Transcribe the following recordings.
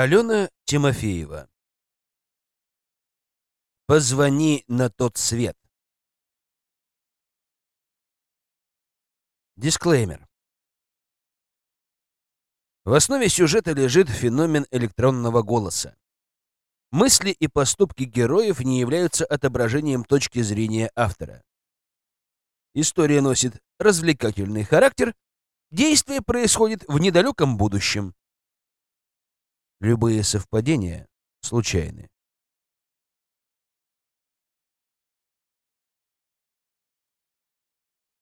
Алена Тимофеева. Позвони на тот свет. Дисклеймер. В основе сюжета лежит феномен электронного голоса. Мысли и поступки героев не являются отображением точки зрения автора. История носит развлекательный характер, действие происходит в недалеком будущем. Любые совпадения случайны.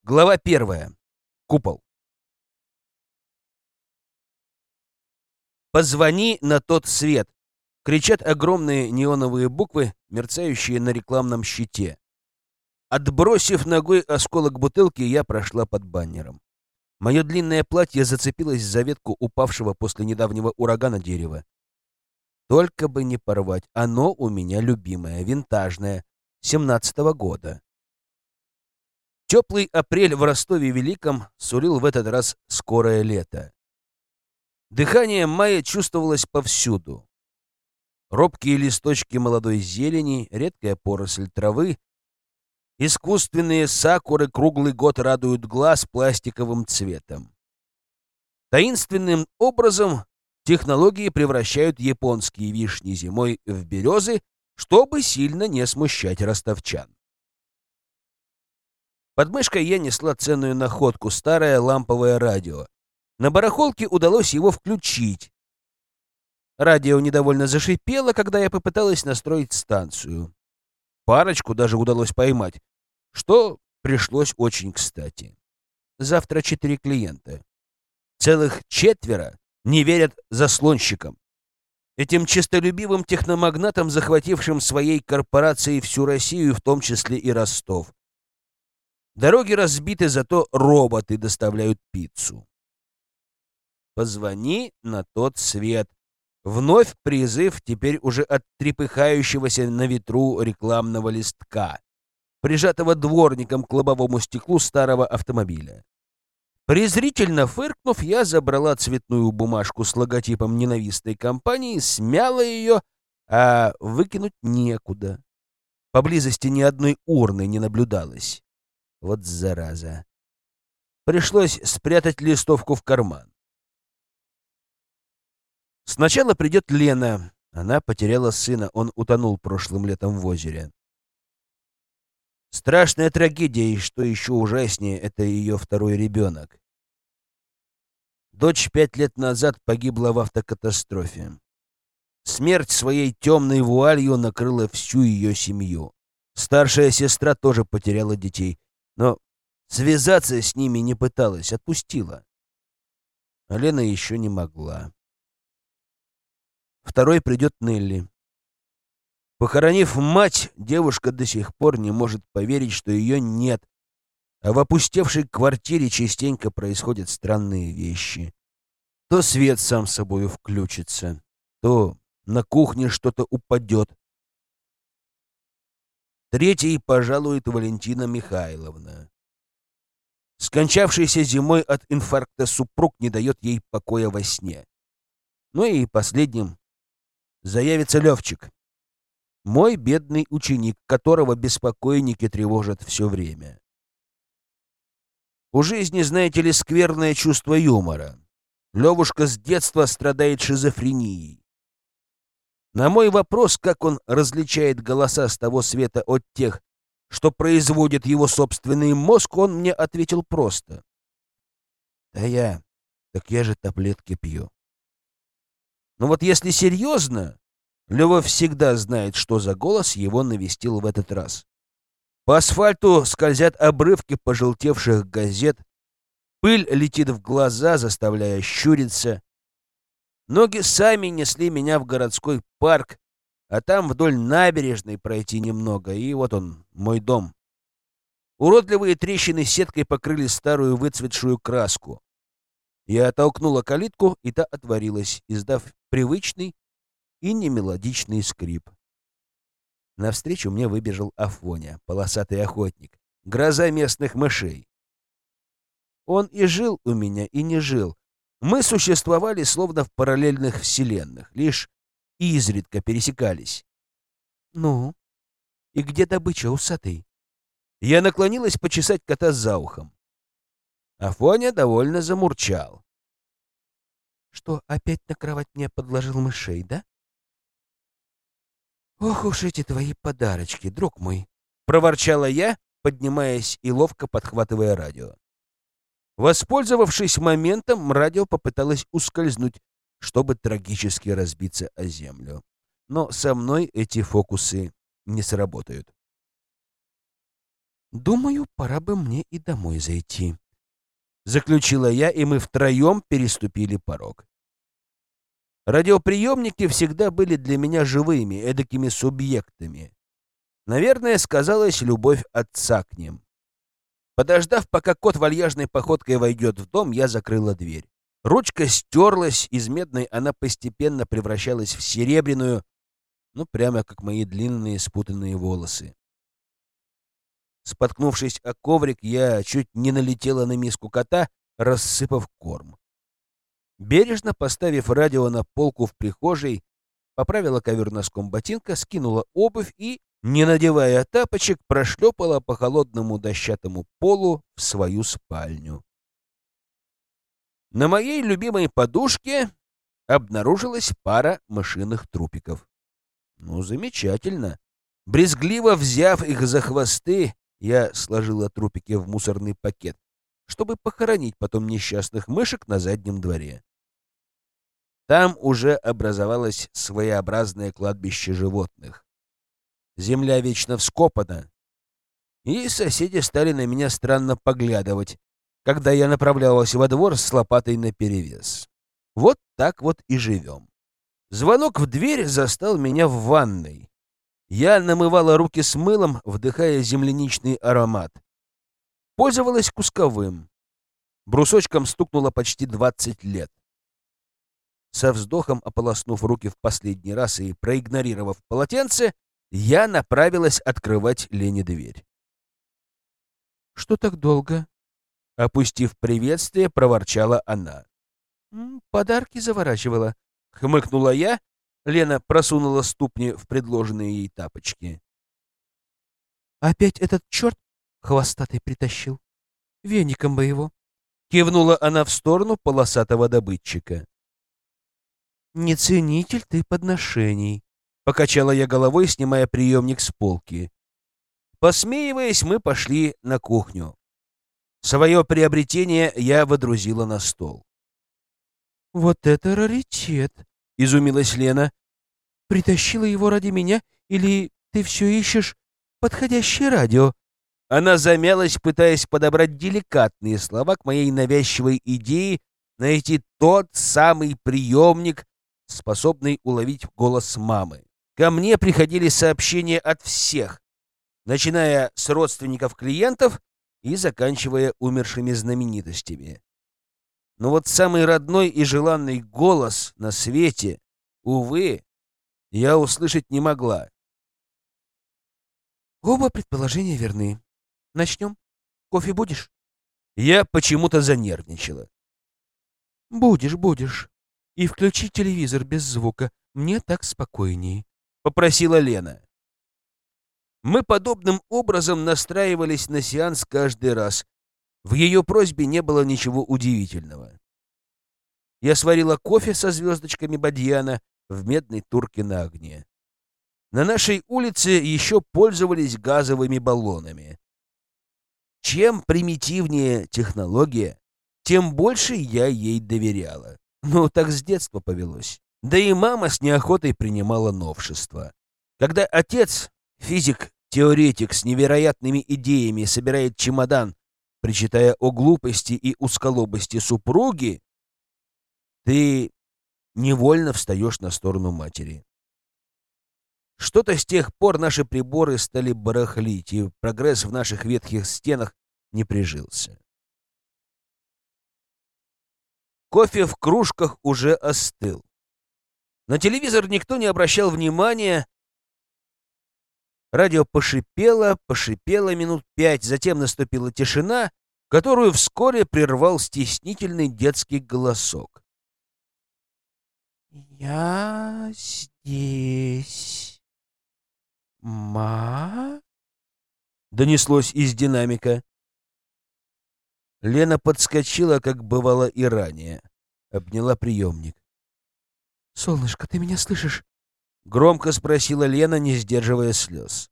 Глава первая. Купол. «Позвони на тот свет!» — кричат огромные неоновые буквы, мерцающие на рекламном щите. Отбросив ногой осколок бутылки, я прошла под баннером. Мое длинное платье зацепилось за ветку упавшего после недавнего урагана дерева. Только бы не порвать, оно у меня любимое, винтажное, семнадцатого года. Теплый апрель в Ростове-Великом сулил в этот раз скорое лето. Дыхание мая чувствовалось повсюду. Робкие листочки молодой зелени, редкая поросль травы, искусственные сакуры круглый год радуют глаз пластиковым цветом. Таинственным образом технологии превращают японские вишни зимой в березы, чтобы сильно не смущать ростовчан. Под мышкой я несла ценную находку — старое ламповое радио. На барахолке удалось его включить. Радио недовольно зашипело, когда я попыталась настроить станцию. Парочку даже удалось поймать, что пришлось очень кстати. Завтра четыре клиента. Целых четверо не верят заслонщикам. Этим честолюбивым техномагнатам, захватившим своей корпорацией всю Россию, в том числе и Ростов. Дороги разбиты, зато роботы доставляют пиццу. Позвони на тот свет. Вновь призыв теперь уже от трепыхающегося на ветру рекламного листка, прижатого дворником к лобовому стеклу старого автомобиля. Презрительно фыркнув, я забрала цветную бумажку с логотипом ненавистной компании, смяла ее, а выкинуть некуда. Поблизости ни одной урны не наблюдалось. Вот зараза. Пришлось спрятать листовку в карман. Сначала придет Лена. Она потеряла сына, он утонул прошлым летом в озере. Страшная трагедия, и что еще ужаснее, это ее второй ребенок. Дочь пять лет назад погибла в автокатастрофе. Смерть своей темной вуалью накрыла всю ее семью. Старшая сестра тоже потеряла детей но связаться с ними не пыталась, отпустила. А Лена еще не могла. Второй придет Нелли. Похоронив мать, девушка до сих пор не может поверить, что ее нет, а в опустевшей квартире частенько происходят странные вещи. То свет сам собою включится, то на кухне что-то упадет, Третий пожалует Валентина Михайловна. Скончавшийся зимой от инфаркта супруг не дает ей покоя во сне. Ну и последним заявится Левчик. Мой бедный ученик, которого беспокойники тревожат все время. У жизни, знаете ли, скверное чувство юмора. Левушка с детства страдает шизофренией. На мой вопрос, как он различает голоса с того света от тех, что производит его собственный мозг, он мне ответил просто. «Да я... Так я же таблетки пью». Но вот если серьезно, Лева всегда знает, что за голос его навестил в этот раз. По асфальту скользят обрывки пожелтевших газет, пыль летит в глаза, заставляя щуриться. Ноги сами несли меня в городской парк, а там вдоль набережной пройти немного, и вот он, мой дом. Уродливые трещины сеткой покрыли старую выцветшую краску. Я оттолкнула калитку, и та отворилась, издав привычный и немелодичный скрип. Навстречу мне выбежал Афоня, полосатый охотник, гроза местных мышей. Он и жил у меня, и не жил, Мы существовали словно в параллельных вселенных, лишь изредка пересекались. «Ну, и где добыча, усатый?» Я наклонилась почесать кота за ухом. Афоня довольно замурчал. «Что, опять на кровать мне подложил мышей, да?» «Ох уж эти твои подарочки, друг мой!» — проворчала я, поднимаясь и ловко подхватывая радио. Воспользовавшись моментом, радио попыталось ускользнуть, чтобы трагически разбиться о землю. Но со мной эти фокусы не сработают. «Думаю, пора бы мне и домой зайти», — заключила я, и мы втроем переступили порог. Радиоприемники всегда были для меня живыми, эдакими субъектами. Наверное, сказалась любовь отца к ним. Подождав, пока кот вальяжной походкой войдет в дом, я закрыла дверь. Ручка стерлась, из медной она постепенно превращалась в серебряную, ну, прямо как мои длинные спутанные волосы. Споткнувшись о коврик, я чуть не налетела на миску кота, рассыпав корм. Бережно поставив радио на полку в прихожей, поправила ковер носком ботинка, скинула обувь и, не надевая тапочек, прошлепала по холодному дощатому полу в свою спальню. На моей любимой подушке обнаружилась пара мышиных трупиков. Ну, замечательно. Брезгливо взяв их за хвосты, я сложила трупики в мусорный пакет, чтобы похоронить потом несчастных мышек на заднем дворе. Там уже образовалось своеобразное кладбище животных. Земля вечно вскопана, и соседи стали на меня странно поглядывать, когда я направлялась во двор с лопатой наперевес. Вот так вот и живем. Звонок в дверь застал меня в ванной. Я намывала руки с мылом, вдыхая земляничный аромат. Пользовалась кусковым. Брусочком стукнуло почти 20 лет. Со вздохом ополоснув руки в последний раз и проигнорировав полотенце, я направилась открывать Лене дверь. «Что так долго?» Опустив приветствие, проворчала она. «Подарки заворачивала», — хмыкнула я. Лена просунула ступни в предложенные ей тапочки. «Опять этот черт хвостатый притащил? Веником бы его!» Кивнула она в сторону полосатого добытчика. «Не ценитель ты подношений», — покачала я головой, снимая приемник с полки. Посмеиваясь, мы пошли на кухню. Свое приобретение я водрузила на стол. «Вот это раритет!» — изумилась Лена. «Притащила его ради меня или ты все ищешь подходящее радио?» Она замялась, пытаясь подобрать деликатные слова к моей навязчивой идее найти тот самый приемник, способный уловить голос мамы. Ко мне приходили сообщения от всех, начиная с родственников клиентов и заканчивая умершими знаменитостями. Но вот самый родной и желанный голос на свете, увы, я услышать не могла. Оба предположения верны. Начнем? Кофе будешь? Я почему-то занервничала. Будешь, будешь. И включи телевизор без звука. Мне так спокойнее, — попросила Лена. Мы подобным образом настраивались на сеанс каждый раз. В ее просьбе не было ничего удивительного. Я сварила кофе со звездочками бадьяна в медной турке на огне. На нашей улице еще пользовались газовыми баллонами. Чем примитивнее технология, тем больше я ей доверяла. Ну, так с детства повелось. Да и мама с неохотой принимала новшества. Когда отец, физик-теоретик с невероятными идеями, собирает чемодан, причитая о глупости и узколобости супруги, ты невольно встаешь на сторону матери. Что-то с тех пор наши приборы стали барахлить, и прогресс в наших ветхих стенах не прижился. Кофе в кружках уже остыл. На телевизор никто не обращал внимания. Радио пошипело, пошипело минут пять, затем наступила тишина, которую вскоре прервал стеснительный детский голосок. «Я здесь. Ма?» — донеслось из динамика. Лена подскочила, как бывало и ранее. Обняла приемник. «Солнышко, ты меня слышишь?» — громко спросила Лена, не сдерживая слез.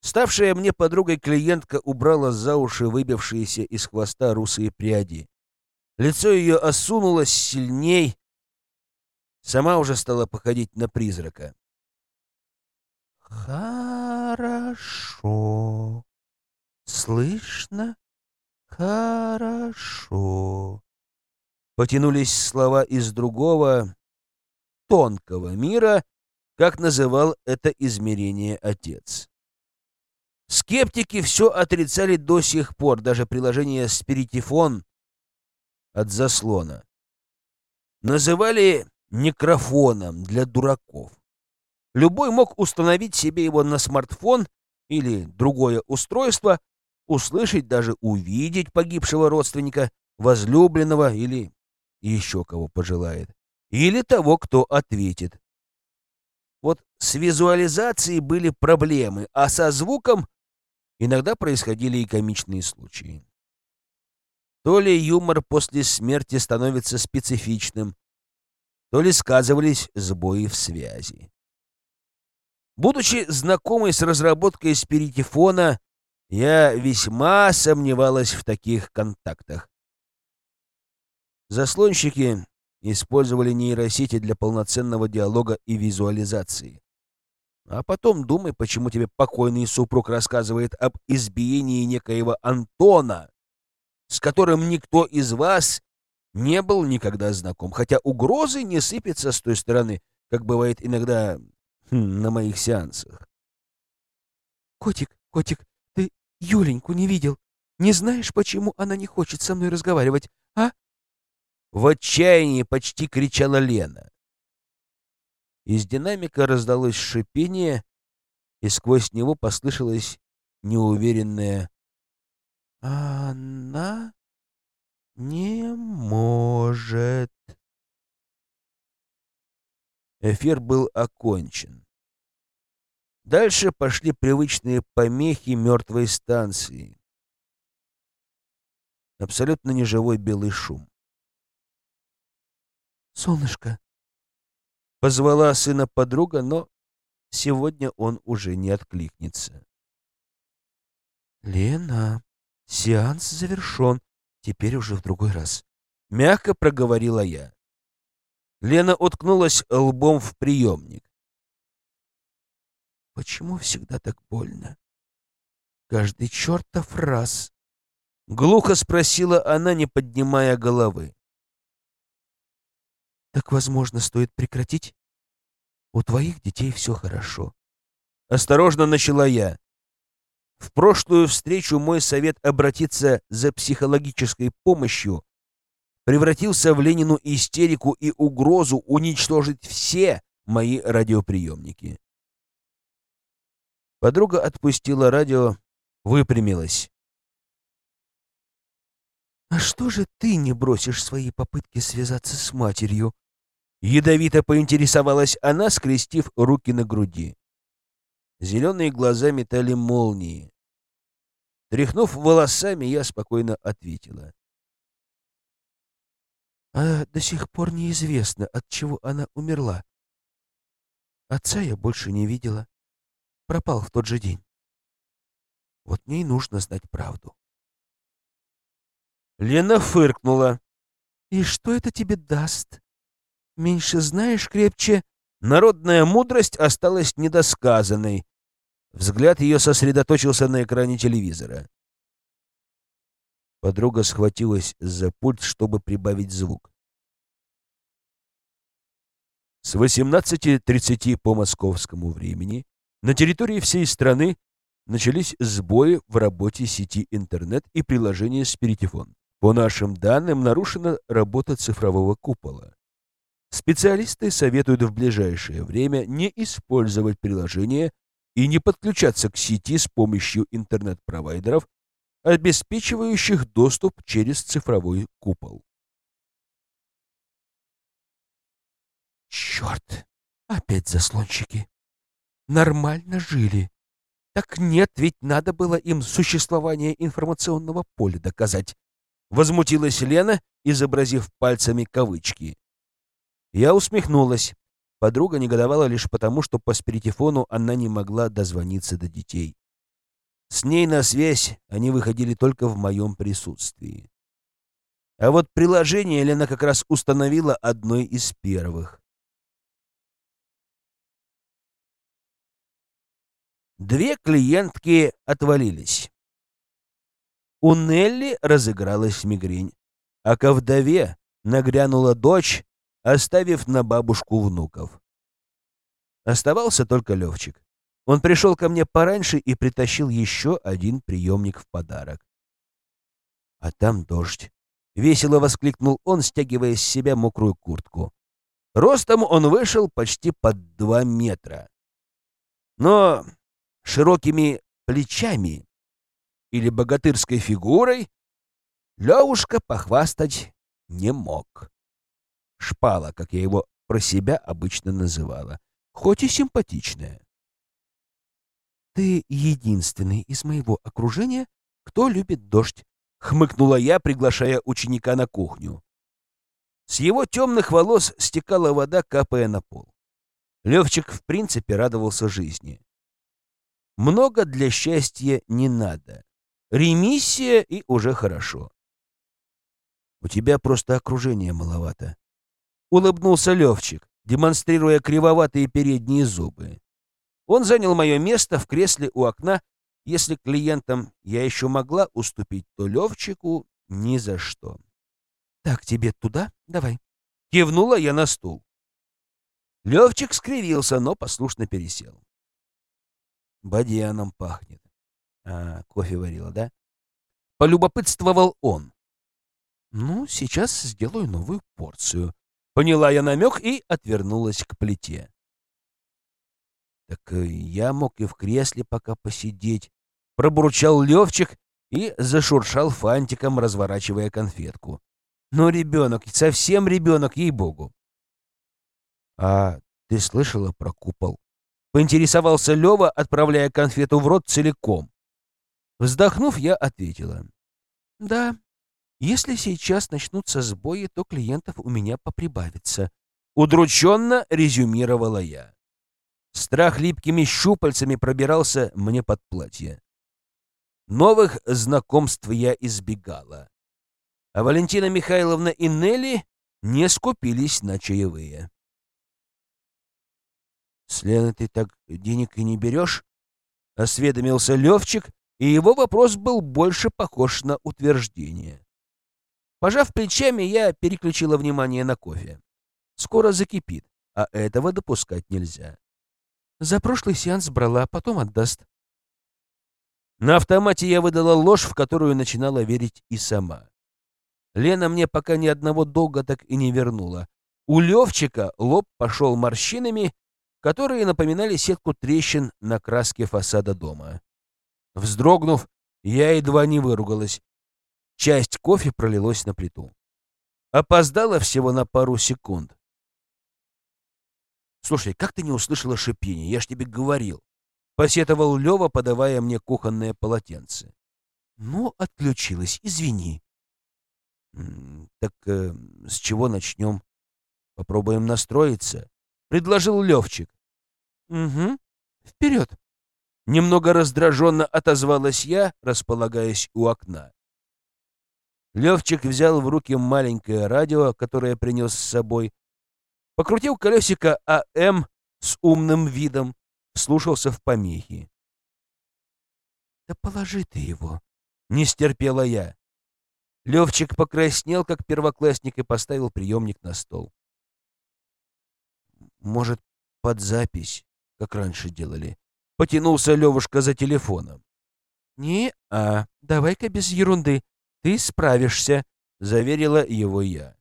Ставшая мне подругой клиентка убрала за уши выбившиеся из хвоста русые пряди. Лицо ее осунулось сильней, сама уже стала походить на призрака. «Хорошо. Слышно? Хорошо». Потянулись слова из другого, тонкого мира, как называл это измерение отец. Скептики все отрицали до сих пор, даже приложение «Спиритифон» от заслона. Называли некрофоном для дураков. Любой мог установить себе его на смартфон или другое устройство, услышать, даже увидеть погибшего родственника, возлюбленного или еще кого пожелает, или того, кто ответит. Вот с визуализацией были проблемы, а со звуком Иногда происходили и комичные случаи. То ли юмор после смерти становится специфичным, то ли сказывались сбои в связи. Будучи знакомой с разработкой спиритифона, я весьма сомневалась в таких контактах. Заслонщики использовали нейросети для полноценного диалога и визуализации. А потом думай, почему тебе покойный супруг рассказывает об избиении некоего Антона, с которым никто из вас не был никогда знаком, хотя угрозы не сыпятся с той стороны, как бывает иногда хм, на моих сеансах. «Котик, котик, ты Юленьку не видел? Не знаешь, почему она не хочет со мной разговаривать, а?» В отчаянии почти кричала Лена. Из динамика раздалось шипение, и сквозь него послышалось неуверенное «Она не может». Эфир был окончен. Дальше пошли привычные помехи мертвой станции. Абсолютно неживой белый шум. «Солнышко, Позвала сына подруга, но сегодня он уже не откликнется. «Лена, сеанс завершен. Теперь уже в другой раз». Мягко проговорила я. Лена уткнулась лбом в приемник. «Почему всегда так больно? Каждый чертов раз!» Глухо спросила она, не поднимая головы. Так, возможно, стоит прекратить? У твоих детей все хорошо. Осторожно начала я. В прошлую встречу мой совет обратиться за психологической помощью превратился в Ленину истерику и угрозу уничтожить все мои радиоприемники. Подруга отпустила радио, выпрямилась. «А что же ты не бросишь свои попытки связаться с матерью?» Ядовито поинтересовалась она, скрестив руки на груди. Зеленые глаза метали молнии. Тряхнув волосами, я спокойно ответила. А до сих пор неизвестно, от чего она умерла. Отца я больше не видела. Пропал в тот же день. Вот мне и нужно знать правду. Лена фыркнула. «И что это тебе даст?» Меньше знаешь, крепче. Народная мудрость осталась недосказанной. Взгляд ее сосредоточился на экране телевизора. Подруга схватилась за пульт, чтобы прибавить звук. С 18.30 по московскому времени на территории всей страны начались сбои в работе сети интернет и приложения «Спиритифон». По нашим данным, нарушена работа цифрового купола. Специалисты советуют в ближайшее время не использовать приложение и не подключаться к сети с помощью интернет-провайдеров, обеспечивающих доступ через цифровой купол. Черт! Опять заслончики. Нормально жили. Так нет, ведь надо было им существование информационного поля доказать. Возмутилась Лена, изобразив пальцами кавычки. Я усмехнулась. Подруга негодовала лишь потому, что по спиритифону она не могла дозвониться до детей. С ней на связь они выходили только в моем присутствии. А вот приложение Лена как раз установила одной из первых. Две клиентки отвалились. У Нелли разыгралась мигрень, а ко вдове нагрянула дочь, оставив на бабушку внуков. Оставался только Левчик. Он пришел ко мне пораньше и притащил еще один приемник в подарок. А там дождь. Весело воскликнул он, стягивая с себя мокрую куртку. Ростом он вышел почти под два метра. Но широкими плечами или богатырской фигурой Левушка похвастать не мог. Шпала, как я его про себя обычно называла, хоть и симпатичная. «Ты единственный из моего окружения, кто любит дождь», — хмыкнула я, приглашая ученика на кухню. С его темных волос стекала вода, капая на пол. Левчик в принципе радовался жизни. Много для счастья не надо. Ремиссия и уже хорошо. У тебя просто окружения маловато. Улыбнулся Левчик, демонстрируя кривоватые передние зубы. Он занял мое место в кресле у окна. Если клиентам я еще могла уступить, то Левчику ни за что. «Так, тебе туда? Давай». Кивнула я на стул. Левчик скривился, но послушно пересел. Бадьяном пахнет. А, кофе варила, да? Полюбопытствовал он. Ну, сейчас сделаю новую порцию. Поняла я намек и отвернулась к плите. Так э, я мог и в кресле пока посидеть. Пробурчал Левчик и зашуршал фантиком, разворачивая конфетку. Ну, ребенок, совсем ребенок, ей-богу. А ты слышала про купол? Поинтересовался Лева, отправляя конфету в рот целиком. Вздохнув, я ответила. «Да, если сейчас начнутся сбои, то клиентов у меня поприбавится». Удрученно резюмировала я. Страх липкими щупальцами пробирался мне под платье. Новых знакомств я избегала. А Валентина Михайловна и Нелли не скупились на чаевые. «С Леной ты так денег и не берешь?» — осведомился Левчик, и его вопрос был больше похож на утверждение. Пожав плечами, я переключила внимание на кофе. Скоро закипит, а этого допускать нельзя. За прошлый сеанс брала, потом отдаст. На автомате я выдала ложь, в которую начинала верить и сама. Лена мне пока ни одного долга так и не вернула. У Левчика лоб пошел морщинами, которые напоминали сетку трещин на краске фасада дома. Вздрогнув, я едва не выругалась. Часть кофе пролилась на плиту. Опоздала всего на пару секунд. «Слушай, как ты не услышала шипения? Я ж тебе говорил!» Посетовал Лева, подавая мне кухонное полотенце. «Ну, отключилась, извини». «Так э, с чего начнем? Попробуем настроиться?» — предложил Левчик. «Угу. Вперед!» Немного раздраженно отозвалась я, располагаясь у окна. Левчик взял в руки маленькое радио, которое принес с собой, покрутил колесико АМ с умным видом, слушался в помехи. «Да положи ты его!» — не стерпела я. Левчик покраснел, как первоклассник, и поставил приемник на стол. «Может, под запись?» как раньше делали. Потянулся Левушка за телефоном. «Не-а, давай-ка без ерунды. Ты справишься», — заверила его я.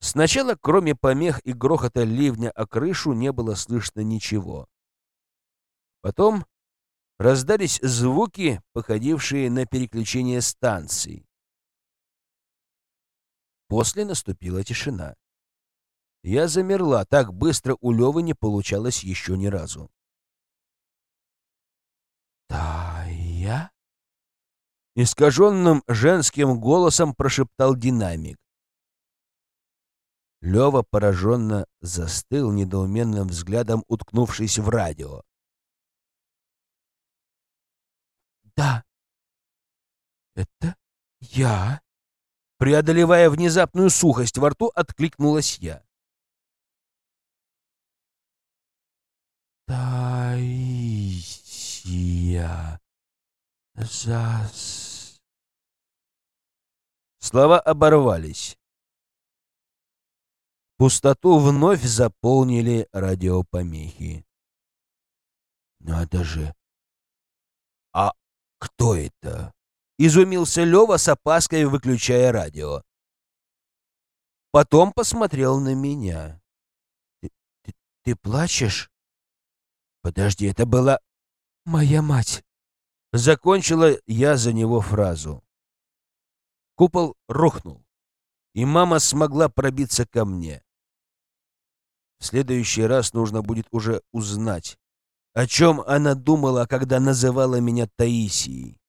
Сначала, кроме помех и грохота ливня о крышу, не было слышно ничего. Потом раздались звуки, походившие на переключение станций. После наступила тишина. Я замерла, так быстро у Левы не получалось еще ни разу. Искаженным женским голосом прошептал динамик. Лева пораженно застыл недоуменным взглядом, уткнувшись в радио. «Да, это я», Преодолевая внезапную сухость во рту, откликнулась я. Таисия. Зас... Слова оборвались. Пустоту вновь заполнили радиопомехи. Надо же. А кто это? Изумился Лева с опаской, выключая радио. Потом посмотрел на меня. Ты, ты, ты плачешь? Подожди, это была моя мать. Закончила я за него фразу. Купол рухнул, и мама смогла пробиться ко мне. В следующий раз нужно будет уже узнать, о чем она думала, когда называла меня Таисией.